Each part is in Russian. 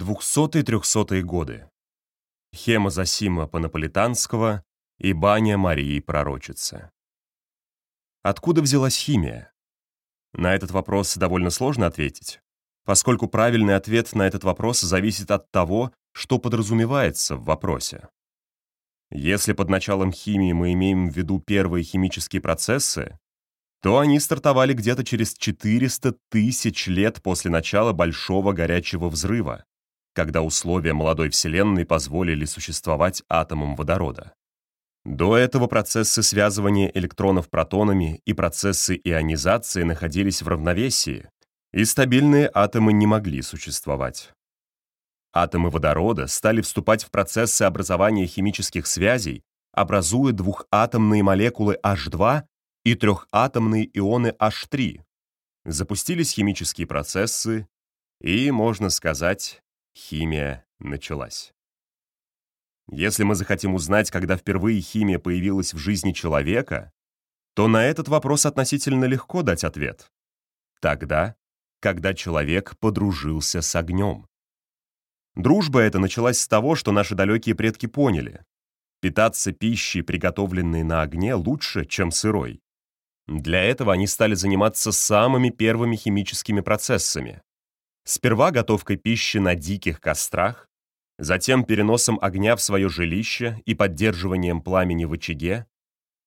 200-300 годы. Хема Зосима Панаполитанского и баня Марии Пророчицы. Откуда взялась химия? На этот вопрос довольно сложно ответить, поскольку правильный ответ на этот вопрос зависит от того, что подразумевается в вопросе. Если под началом химии мы имеем в виду первые химические процессы, то они стартовали где-то через 400 тысяч лет после начала Большого горячего взрыва, когда условия молодой Вселенной позволили существовать атомам водорода. До этого процессы связывания электронов протонами и процессы ионизации находились в равновесии, и стабильные атомы не могли существовать. Атомы водорода стали вступать в процессы образования химических связей, образуя двухатомные молекулы H2 и трехатомные ионы H3. Запустились химические процессы, и, можно сказать, химия началась. Если мы захотим узнать, когда впервые химия появилась в жизни человека, то на этот вопрос относительно легко дать ответ. Тогда, когда человек подружился с огнем. Дружба эта началась с того, что наши далекие предки поняли. Питаться пищей, приготовленной на огне, лучше, чем сырой. Для этого они стали заниматься самыми первыми химическими процессами. Сперва готовкой пищи на диких кострах, затем переносом огня в свое жилище и поддерживанием пламени в очаге,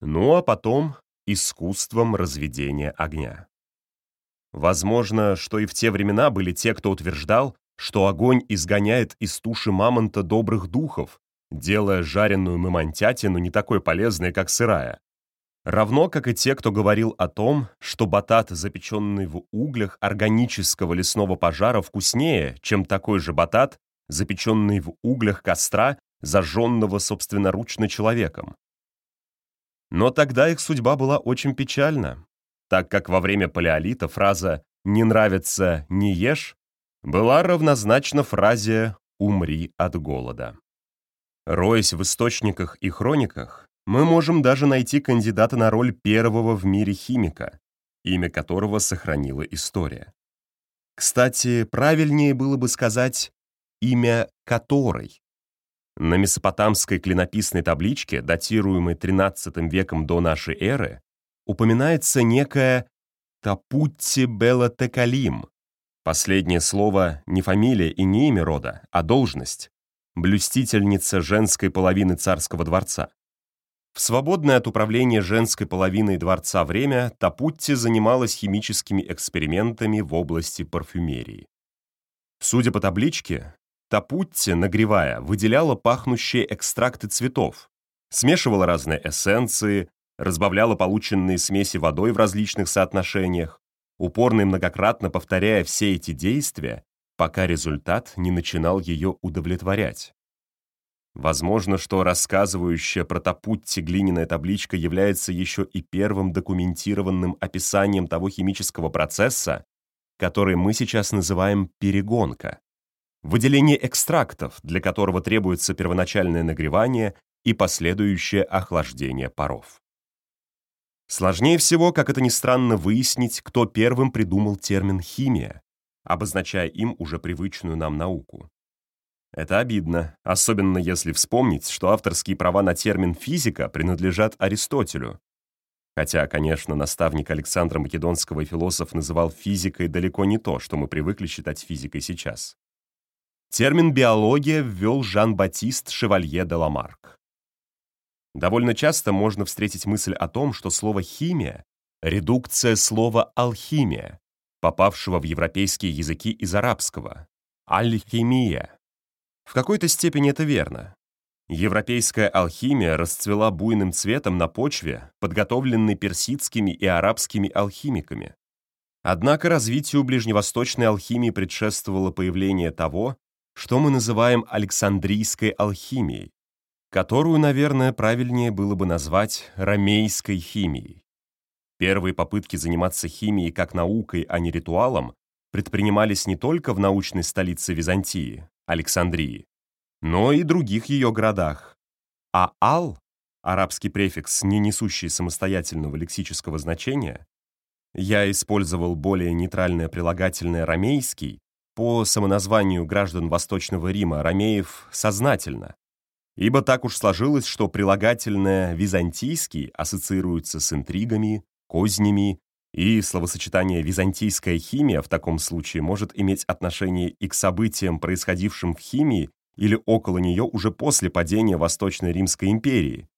ну а потом искусством разведения огня. Возможно, что и в те времена были те, кто утверждал, что огонь изгоняет из туши мамонта добрых духов, делая жареную мамонтятину не такой полезной, как сырая. Равно как и те, кто говорил о том, что батат, запеченный в углях органического лесного пожара, вкуснее, чем такой же батат, запеченный в углях костра, зажженного собственноручно человеком. Но тогда их судьба была очень печальна, так как во время палеолита фраза «не нравится, не ешь» была равнозначна фразе «умри от голода». Роясь в источниках и хрониках, мы можем даже найти кандидата на роль первого в мире химика, имя которого сохранила история. Кстати, правильнее было бы сказать «имя которой». На месопотамской клинописной табличке, датируемой XIII веком до нашей эры, упоминается некая Тапутти Белла Текалим. Последнее слово не фамилия и не имя рода, а должность, блюстительница женской половины царского дворца. В свободное от управления женской половиной дворца время Тапутти занималась химическими экспериментами в области парфюмерии. Судя по табличке, Тапутти, нагревая, выделяла пахнущие экстракты цветов, смешивала разные эссенции, разбавляла полученные смеси водой в различных соотношениях, упорно и многократно повторяя все эти действия, пока результат не начинал ее удовлетворять. Возможно, что рассказывающая про Тапутти глиняная табличка является еще и первым документированным описанием того химического процесса, который мы сейчас называем перегонка. Выделение экстрактов, для которого требуется первоначальное нагревание и последующее охлаждение паров. Сложнее всего, как это ни странно, выяснить, кто первым придумал термин «химия», обозначая им уже привычную нам науку. Это обидно, особенно если вспомнить, что авторские права на термин «физика» принадлежат Аристотелю. Хотя, конечно, наставник Александра Македонского философ называл физикой далеко не то, что мы привыкли считать физикой сейчас. Термин «биология» ввел Жан-Батист Шевалье де Ламарк. Довольно часто можно встретить мысль о том, что слово «химия» — редукция слова «алхимия», попавшего в европейские языки из арабского — «аль-химия», в какой-то степени это верно. Европейская алхимия расцвела буйным цветом на почве, подготовленной персидскими и арабскими алхимиками. Однако развитию ближневосточной алхимии предшествовало появление того, что мы называем Александрийской алхимией, которую, наверное, правильнее было бы назвать ромейской химией. Первые попытки заниматься химией как наукой, а не ритуалом, предпринимались не только в научной столице Византии, Александрии, но и других ее городах. А «ал» — арабский префикс, не несущий самостоятельного лексического значения, я использовал более нейтральное прилагательное «ромейский», по самоназванию граждан Восточного Рима ромеев сознательно, ибо так уж сложилось, что прилагательное «византийский» ассоциируется с интригами, кознями, и словосочетание «византийская химия» в таком случае может иметь отношение и к событиям, происходившим в химии или около нее уже после падения Восточной Римской империи,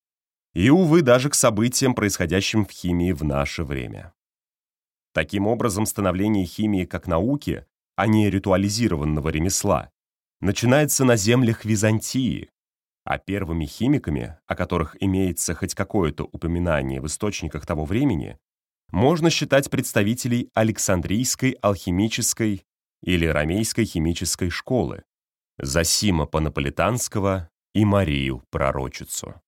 и, увы, даже к событиям, происходящим в химии в наше время. Таким образом, становление химии как науки, а не ритуализированного ремесла, начинается на землях Византии, а первыми химиками, о которых имеется хоть какое-то упоминание в источниках того времени, можно считать представителей Александрийской алхимической или Ромейской химической школы, Засима Панаполитанского и Марию Пророчицу.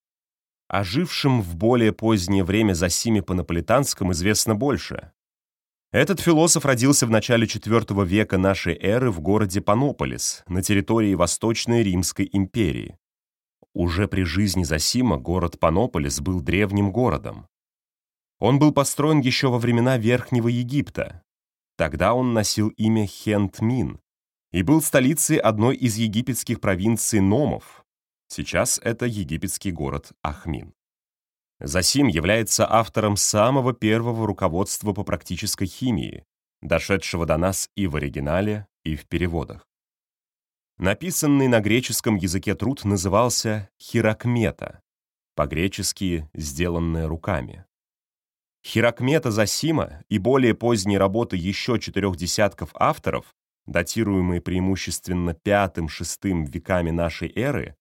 О жившем в более позднее время Засиме Панаполитанском известно больше. Этот философ родился в начале IV века нашей эры в городе Панополис на территории Восточной Римской империи. Уже при жизни Засима город Панополис был древним городом. Он был построен еще во времена Верхнего Египта. Тогда он носил имя Хентмин и был столицей одной из египетских провинций Номов. Сейчас это египетский город Ахмин. Засим является автором самого первого руководства по практической химии, дошедшего до нас и в оригинале, и в переводах. Написанный на греческом языке труд назывался «хирокмета», по-гречески «сделанное руками». Хирокмета Засима и более поздние работы еще четырех десятков авторов, датируемые преимущественно V-VI веками нашей эры,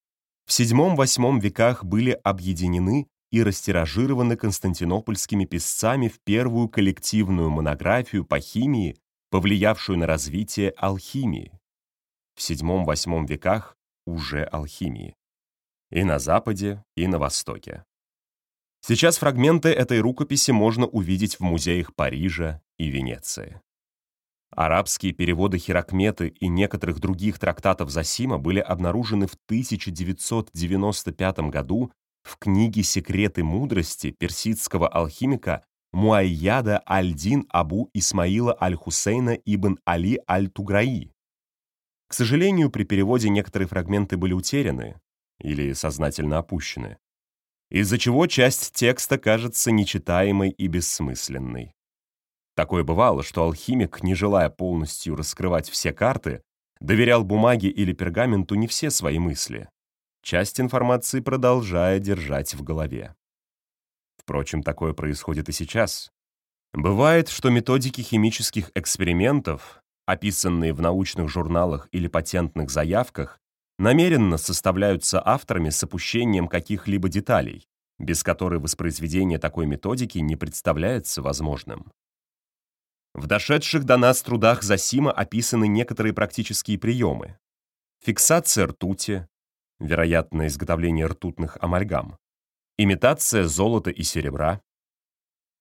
в VII-VIII веках были объединены и растиражированы константинопольскими писцами в первую коллективную монографию по химии, повлиявшую на развитие алхимии. В VII-VIII веках уже алхимии. И на Западе, и на Востоке. Сейчас фрагменты этой рукописи можно увидеть в музеях Парижа и Венеции. Арабские переводы Хирокметы и некоторых других трактатов Засима были обнаружены в 1995 году в книге «Секреты мудрости» персидского алхимика Муайяда аль-Дин Абу Исмаила аль-Хусейна ибн Али аль-Туграи. К сожалению, при переводе некоторые фрагменты были утеряны или сознательно опущены из-за чего часть текста кажется нечитаемой и бессмысленной. Такое бывало, что алхимик, не желая полностью раскрывать все карты, доверял бумаге или пергаменту не все свои мысли, часть информации продолжая держать в голове. Впрочем, такое происходит и сейчас. Бывает, что методики химических экспериментов, описанные в научных журналах или патентных заявках, намеренно составляются авторами с опущением каких-либо деталей, без которой воспроизведение такой методики не представляется возможным. В дошедших до нас трудах Засима описаны некоторые практические приемы. Фиксация ртути, вероятно, изготовление ртутных амальгам, имитация золота и серебра.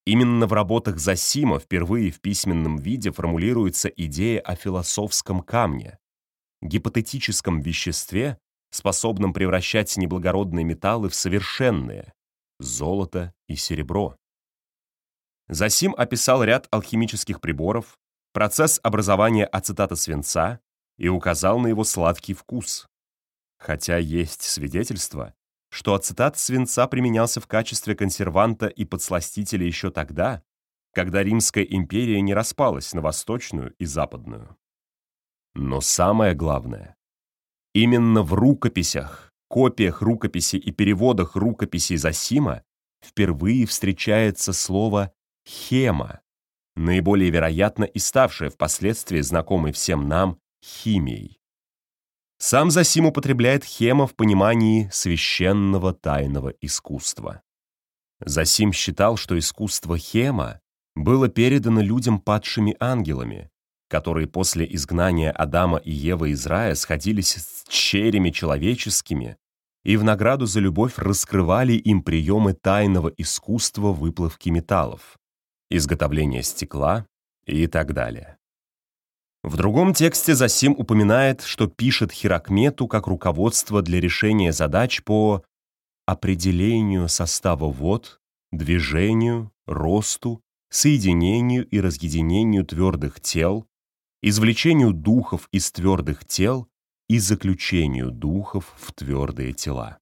Именно в работах Засима впервые в письменном виде формулируется идея о философском камне, гипотетическом веществе, способном превращать неблагородные металлы в совершенные, золото и серебро. Засим описал ряд алхимических приборов, процесс образования ацетата свинца и указал на его сладкий вкус. Хотя есть свидетельство, что ацетат свинца применялся в качестве консерванта и подсластителя еще тогда, когда Римская империя не распалась на восточную и западную. Но самое главное, именно в рукописях, копиях рукописи и переводах рукописей Засима впервые встречается слово «хема», наиболее вероятно и ставшее впоследствии знакомой всем нам химией. Сам Засим употребляет хема в понимании священного тайного искусства. Засим считал, что искусство хема было передано людям падшими ангелами, которые после изгнания Адама и Евы из рая сходились с черями человеческими и в награду за любовь раскрывали им приемы тайного искусства выплавки металлов, изготовления стекла и так далее. В другом тексте Засим упоминает, что пишет Хирокмету как руководство для решения задач по определению состава вод, движению, росту, соединению и разъединению твердых тел, извлечению духов из твердых тел и заключению духов в твердые тела.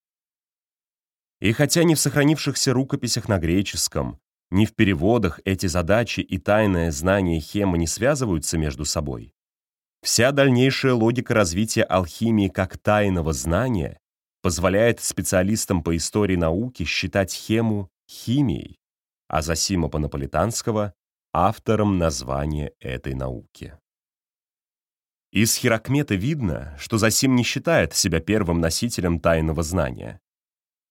И хотя ни в сохранившихся рукописях на греческом, ни в переводах эти задачи и тайное знание Хема не связываются между собой, вся дальнейшая логика развития алхимии как тайного знания позволяет специалистам по истории науки считать Хему химией, а Зосима Панаполитанского — автором названия этой науки. Из Хирокмета видно, что Зосим не считает себя первым носителем тайного знания.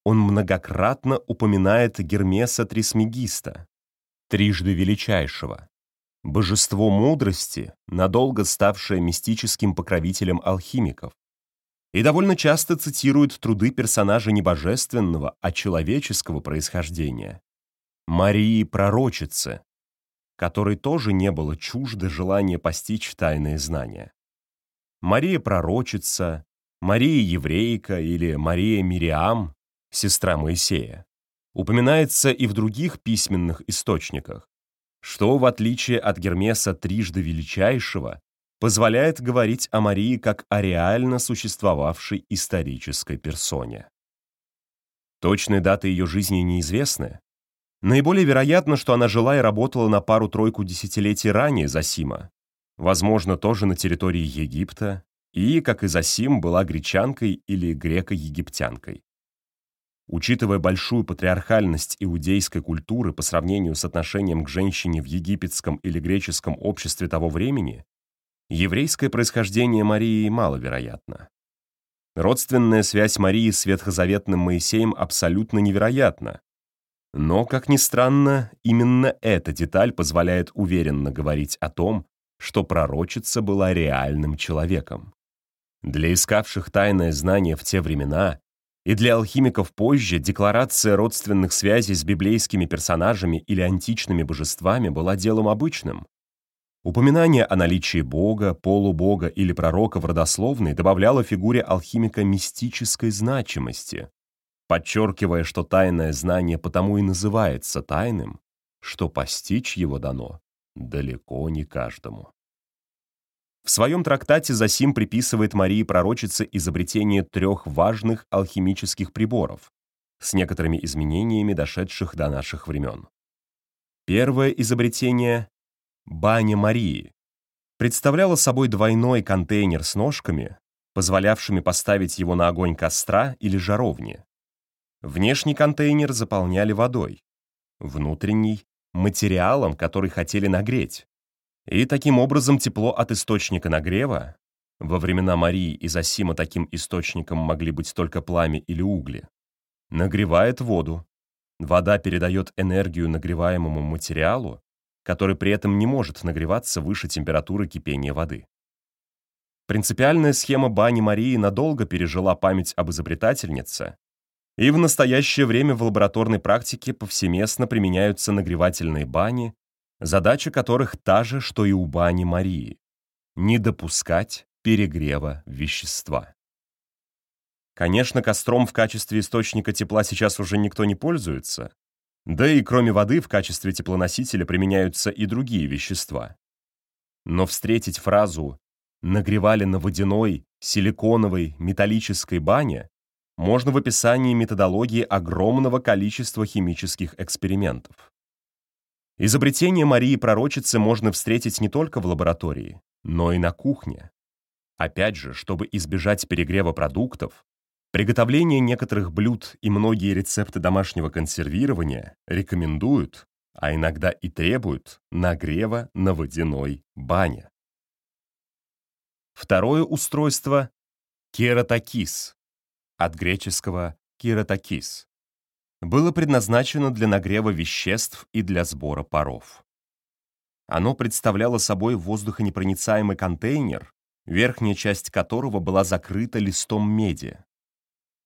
Он многократно упоминает Гермеса Трисмегиста, трижды величайшего, божество мудрости, надолго ставшее мистическим покровителем алхимиков, и довольно часто цитирует труды персонажа не божественного, а человеческого происхождения, Марии Пророчицы, которой тоже не было чуждо желания постичь тайные знания. Мария Пророчица, Мария Еврейка или Мария Мириам, сестра Моисея, упоминается и в других письменных источниках, что, в отличие от Гермеса трижды величайшего, позволяет говорить о Марии как о реально существовавшей исторической персоне. Точные даты ее жизни неизвестны. Наиболее вероятно, что она жила и работала на пару-тройку десятилетий ранее Зосима, возможно, тоже на территории Египта, и, как и Засим, была гречанкой или греко-египтянкой. Учитывая большую патриархальность иудейской культуры по сравнению с отношением к женщине в египетском или греческом обществе того времени, еврейское происхождение Марии маловероятно. Родственная связь Марии с ветхозаветным Моисеем абсолютно невероятна. Но, как ни странно, именно эта деталь позволяет уверенно говорить о том, что пророчица была реальным человеком. Для искавших тайное знание в те времена и для алхимиков позже декларация родственных связей с библейскими персонажами или античными божествами была делом обычным. Упоминание о наличии бога, полубога или пророка в родословной добавляло фигуре алхимика мистической значимости, подчеркивая, что тайное знание потому и называется тайным, что постичь его дано далеко не каждому. В своем трактате Засим приписывает Марии Пророчице изобретение трех важных алхимических приборов с некоторыми изменениями, дошедших до наших времен. Первое изобретение — баня Марии — представляло собой двойной контейнер с ножками, позволявшими поставить его на огонь костра или жаровни. Внешний контейнер заполняли водой, внутренний материалом, который хотели нагреть. И таким образом тепло от источника нагрева, во времена Марии и Зосима таким источником могли быть только пламя или угли, нагревает воду. Вода передает энергию нагреваемому материалу, который при этом не может нагреваться выше температуры кипения воды. Принципиальная схема бани Марии надолго пережила память об изобретательнице и в настоящее время в лабораторной практике повсеместно применяются нагревательные бани, задача которых та же, что и у бани Марии — не допускать перегрева вещества. Конечно, костром в качестве источника тепла сейчас уже никто не пользуется, да и кроме воды в качестве теплоносителя применяются и другие вещества. Но встретить фразу «нагревали на водяной, силиконовой, металлической бане» можно в описании методологии огромного количества химических экспериментов. Изобретение Марии Пророчицы можно встретить не только в лаборатории, но и на кухне. Опять же, чтобы избежать перегрева продуктов, приготовление некоторых блюд и многие рецепты домашнего консервирования рекомендуют, а иногда и требуют, нагрева на водяной бане. Второе устройство — кератокис, от греческого «киротокис», было предназначено для нагрева веществ и для сбора паров. Оно представляло собой воздухонепроницаемый контейнер, верхняя часть которого была закрыта листом меди.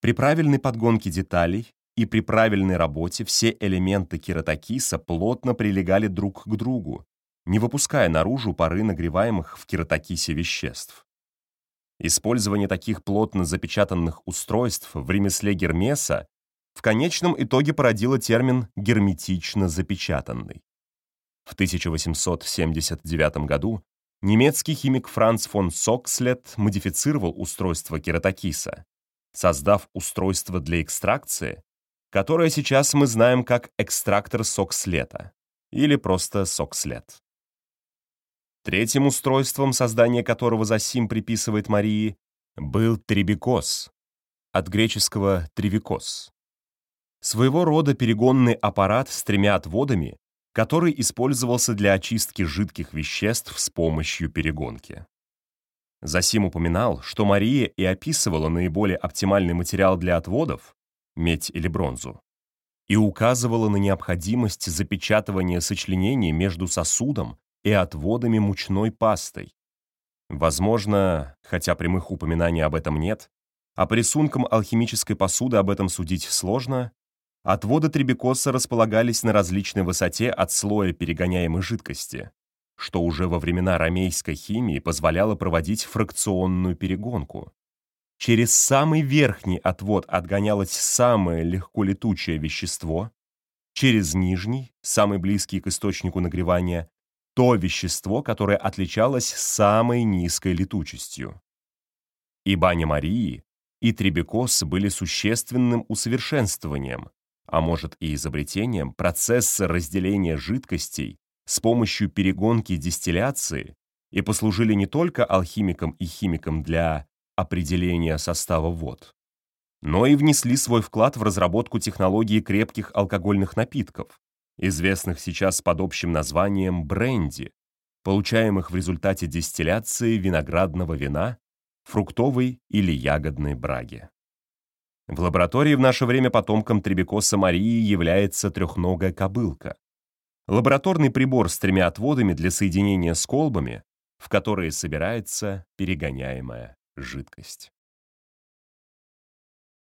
При правильной подгонке деталей и при правильной работе все элементы кератокиса плотно прилегали друг к другу, не выпуская наружу пары нагреваемых в кератокисе веществ. Использование таких плотно запечатанных устройств в ремесле Гермеса в конечном итоге породило термин «герметично запечатанный». В 1879 году немецкий химик Франц фон Сокслет модифицировал устройство кератокиса, создав устройство для экстракции, которое сейчас мы знаем как экстрактор сокслета или просто сокслет. Третьим устройством, создание которого Засим приписывает Марии, был трибикос, от греческого «тривикос». Своего рода перегонный аппарат с тремя отводами, который использовался для очистки жидких веществ с помощью перегонки. Засим упоминал, что Мария и описывала наиболее оптимальный материал для отводов — медь или бронзу, и указывала на необходимость запечатывания сочленений между сосудом и отводами мучной пастой. Возможно, хотя прямых упоминаний об этом нет, а по рисункам алхимической посуды об этом судить сложно, отводы требекоса располагались на различной высоте от слоя перегоняемой жидкости, что уже во времена ромейской химии позволяло проводить фракционную перегонку. Через самый верхний отвод отгонялось самое легко летучее вещество, через нижний, самый близкий к источнику нагревания, то вещество, которое отличалось самой низкой летучестью. И баня Марии, и требекос были существенным усовершенствованием, а может и изобретением процесса разделения жидкостей с помощью перегонки дистилляции и послужили не только алхимикам и химикам для определения состава вод, но и внесли свой вклад в разработку технологии крепких алкогольных напитков, известных сейчас под общим названием бренди, получаемых в результате дистилляции виноградного вина, фруктовой или ягодной браги. В лаборатории в наше время потомком Требекоса Марии является трехногая кобылка. Лабораторный прибор с тремя отводами для соединения с колбами, в которые собирается перегоняемая жидкость.